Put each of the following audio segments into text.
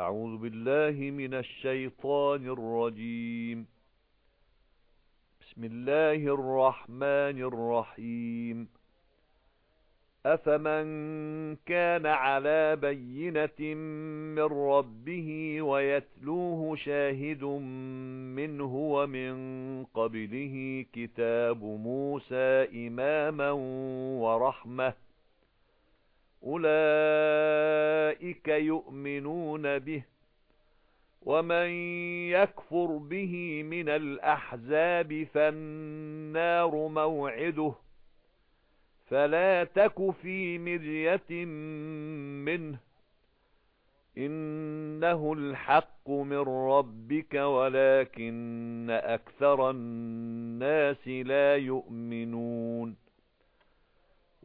أعوذ بالله من الشيطان الرجيم. بسم الله الرحمن الرحيم. أفمن كان على بينة من ربه ويتلوه شاهد منه ومن قبله كتاب موسى إماما ورحمة أولئك يؤمنون به ومن يكفر به من الأحزاب فالنار موعده فلا تك في مرية منه إنه الحق من ربك ولكن أكثر الناس لا يؤمنون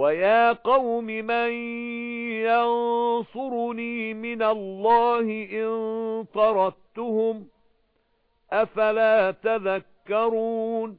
وَيَا قَوْمِ مَن يَنصُرُنِي مِنَ اللَّهِ إِن طَرَدتُّهُمْ أَفَلَا تَذَكَّرُونَ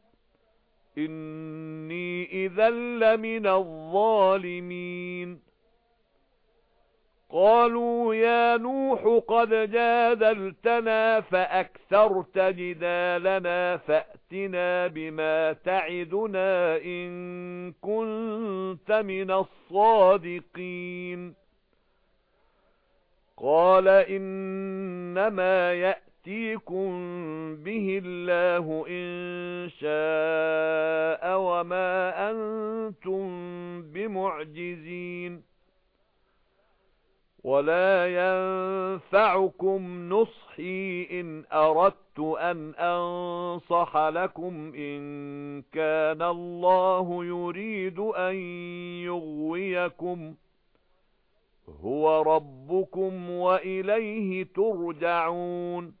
إِنِّي إِذًا لَّمِنَ الظَّالِمِينَ. قَالُوا يَا نُوحُ قَدْ جَادَلْتَنَا فَأَكْثَرْتَ جِدَالَنَا فَأْتِنَا بِمَا تَعِدُنَا إِن كُنتَ مِنَ الصَّادِقِينَ. قَالَ إِنَّمَا يَأْتِي يَأْتِيكُم بِهِ اللَّهُ إِن شَاءَ وَمَا أَنتُم بِمُعْجِزِينَ وَلَا يَنفَعُكُمْ نُصْحِي إِنْ أَرَدتُّ أَنْ أَنصَحَ لَكُمْ إِنْ كَانَ اللَّهُ يُرِيدُ أَنْ يُغْوِيَكُمْ هُوَ رَبُّكُمْ وَإِلَيْهِ تُرْجَعُونَ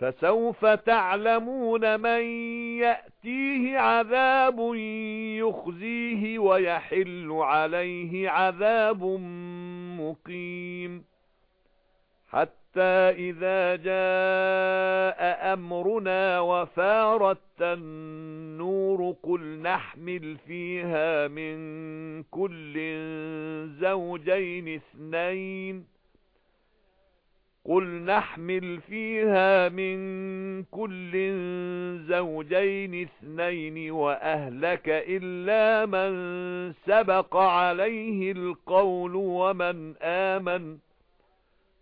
فَسَوْفَ تَعْلَمُونَ مَن يَأْتِيهِ عَذَابٌ يُخْزِيهِ وَيَحِلُّ عَلَيْهِ عَذَابٌ مُقِيمٌ. حَتَّى إِذَا جَاءَ أَمْرُنَا وَفَارَتِ النُّورُ قُلْ نَحْمِلُ فِيهَا مِن كُلٍّ زَوْجَيْنِ اثْنَيْنِ. قُلْ نَحْمِلُ فِيهَا مِن كُلٍّ زَوْجَيْنِ اثْنَيْنِ وَأَهْلَكَ إِلَّا مَن سَبَقَ عَلَيْهِ الْقَوْلُ وَمَنْ آمَنَ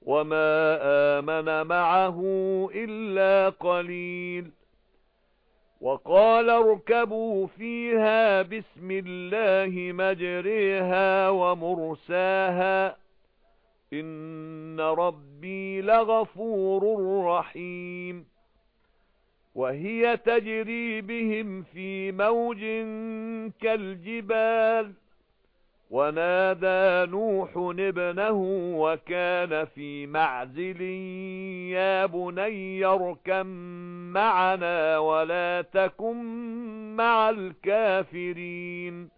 وَمَا آمَنَ مَعَهُ إِلَّا قَلِيلٌ وَقَالَ ارْكَبُوا فِيهَا بِسْمِ اللَّهِ مَجْرَاهَا وَمُرْسَاهَا إِنَّ رَبِّي لَغَفُورٌ رَحِيمٌ وَهِيَ تَجْرِي بِهِمْ فِي مَوْجٍ كَالْجِبَالِ وَنَادَى نُوحٌ ابْنَهُ وَكَانَ فِي مَعْزِلٍ يَا بُنَيَّ ارْكَب مَّعَنَا وَلَا تَكُن مَّعَ الْكَافِرِينَ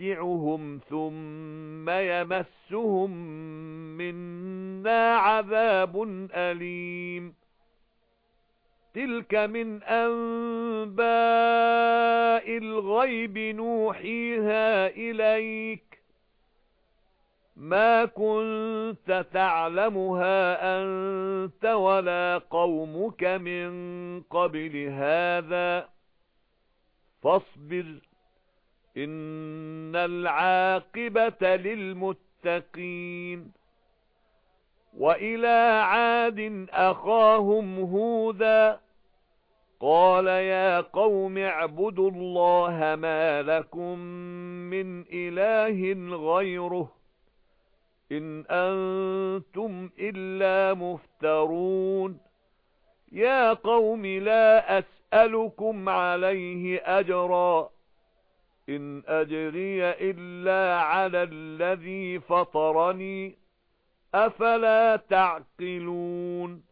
نُمَتِّعُهُمْ ثُمَّ يَمَسُّهُم مِّنَّا عَذَابٌ أَلِيمٌ. تِلْكَ مِنْ أَنبَاءِ الْغَيْبِ نُوحِيهَا إِلَيْكَ. مَا كُنْتَ تَعْلَمُهَا أَنْتَ وَلَا قَوْمُكَ مِنْ قَبْلِ هَذَا. فَاصْبِرْ إِنَّ الْعَاقِبَةَ لِلْمُتَّقِينَ وَإِلَى عَادٍ أَخَاهُمْ هُودًا قَالَ يَا قَوْمِ اعْبُدُوا اللَّهَ مَا لَكُمْ مِنْ إِلَٰهٍ غَيْرُهُ إِنْ أَنْتُمْ إِلَّا مُفْتَرُونَ يَا قَوْمِ لَا أَسْأَلُكُمْ عَلَيْهِ أَجْرًا إِنْ أَجْرِيَ إِلَّا عَلَى الَّذِي فَطَرَنِي أَفَلَا تَعْقِلُونَ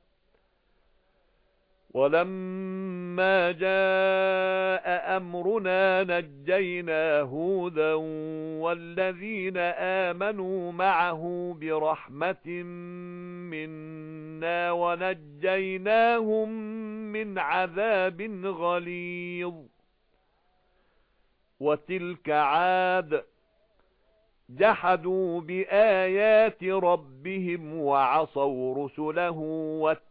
وَلَمَّا جَاءَ أَمْرُنَا نَجَّيْنَا هُودًا وَالَّذِينَ آمَنُوا مَعَهُ بِرَحْمَةٍ مِنَّا وَنَجَّيْنَاهُمْ مِنْ عَذَابٍ غَلِيظٍ. وَتِلْكَ عَادٌ جحدوا بآيات ربهم وعصوا رسله واتبعوا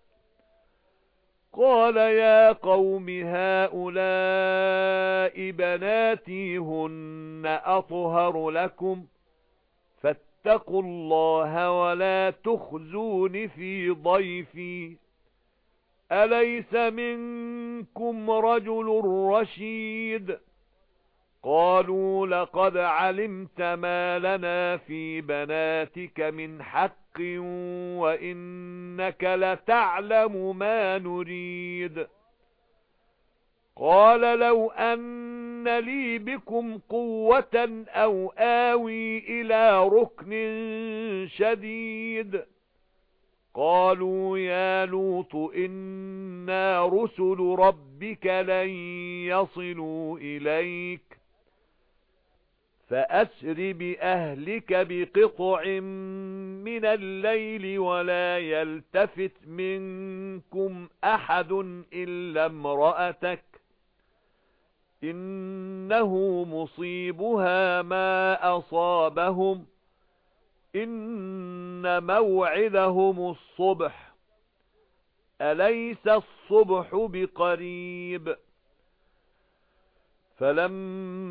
قَالَ يَا قَوْمِ هَؤُلَاءِ بَنَاتِي هُنَّ أَطْهَرُ لَكُمْ فَاتَّقُوا اللَّهَ وَلَا تُخْزُونِ فِي ضَيْفِي. أَلَيْسَ مِنكُمْ رَجُلٌ رَشِيدٌ؟ قَالُوا لَقَدْ عَلِمْتَ مَا لَنَا فِي بَنَاتِكَ مِنْ حَقٍّ وَإِنَّكَ لَتَعْلَمُ مَا نُرِيدُ. قَالَ لَوْ أَنَّ لِي بِكُمْ قُوَّةً أَوْ آوِي إِلَى رُكْنٍ شَدِيدٍ. قَالُوا يَا لُوطُ إِنَّا رُسُلُ رَبِّكَ لَن يَصِلُوا إِلَيْكَ. فَأَسْرِ بِأَهْلِكَ بِقِطْعٍ مِنَ اللَّيْلِ وَلَا يَلْتَفِتْ مِنكُمْ أَحَدٌ إِلَّا امْرَأَتَكَ إِنَّهُ مُصِيبُهَا مَا أَصَابَهُمْ إِنَّ مَوْعِدَهُمُ الصُّبْحُ أَلَيْسَ الصُّبْحُ بِقَرِيبٍ فَلَمَّا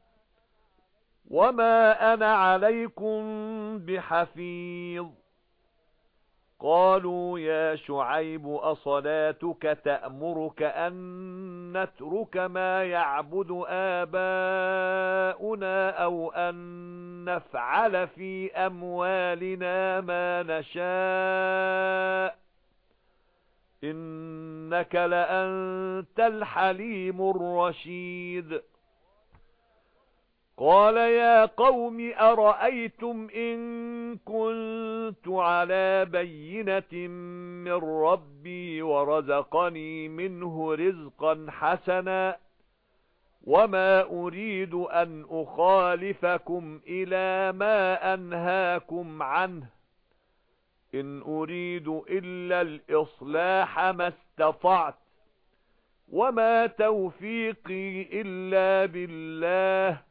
وَمَا أَنَا عَلَيْكُمْ بِحَفِيظٍ قَالُوا يَا شُعَيْبُ أَصَلَاتُكَ تَأْمُرُكَ أَن نَّتْرُكَ مَا يَعْبُدُ آبَاؤُنَا أَوْ أَن نَّفْعَلَ فِي أَمْوَالِنَا مَا نَشَاءُ إِنَّكَ لَأَنتَ الْحَلِيمُ الرَّشِيدُ قَالَ يَا قَوْمِ أَرَأَيْتُمْ إِن كُنتُ عَلَى بَيِّنَةٍ مِّن رَّبِّي وَرَزَقَنِي مِنْهُ رِزْقًا حَسَنًا وَمَا أُرِيدُ أَنْ أُخَالِفَكُمْ إِلَى مَا أَنْهَاكُمْ عَنْهُ إِنْ أُرِيدُ إِلَّا الْإِصْلَاحَ مَا اسْتَطَعْتُ وَمَا تَوْفِيقِي إِلَّا بِاللَّهِ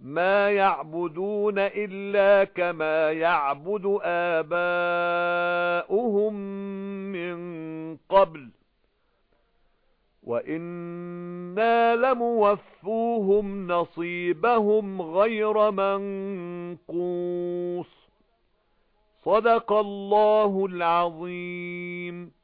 مَا يَعْبُدُونَ إِلَّا كَمَا يَعْبُدُ آبَاؤُهُمْ مِنْ قَبْلُ وَإِنَّا لَمُوَفُّوهُمْ نَصِيبَهُمْ غَيْرَ مَنقُوصٍ صَدَقَ اللَّهُ الْعَظِيمُ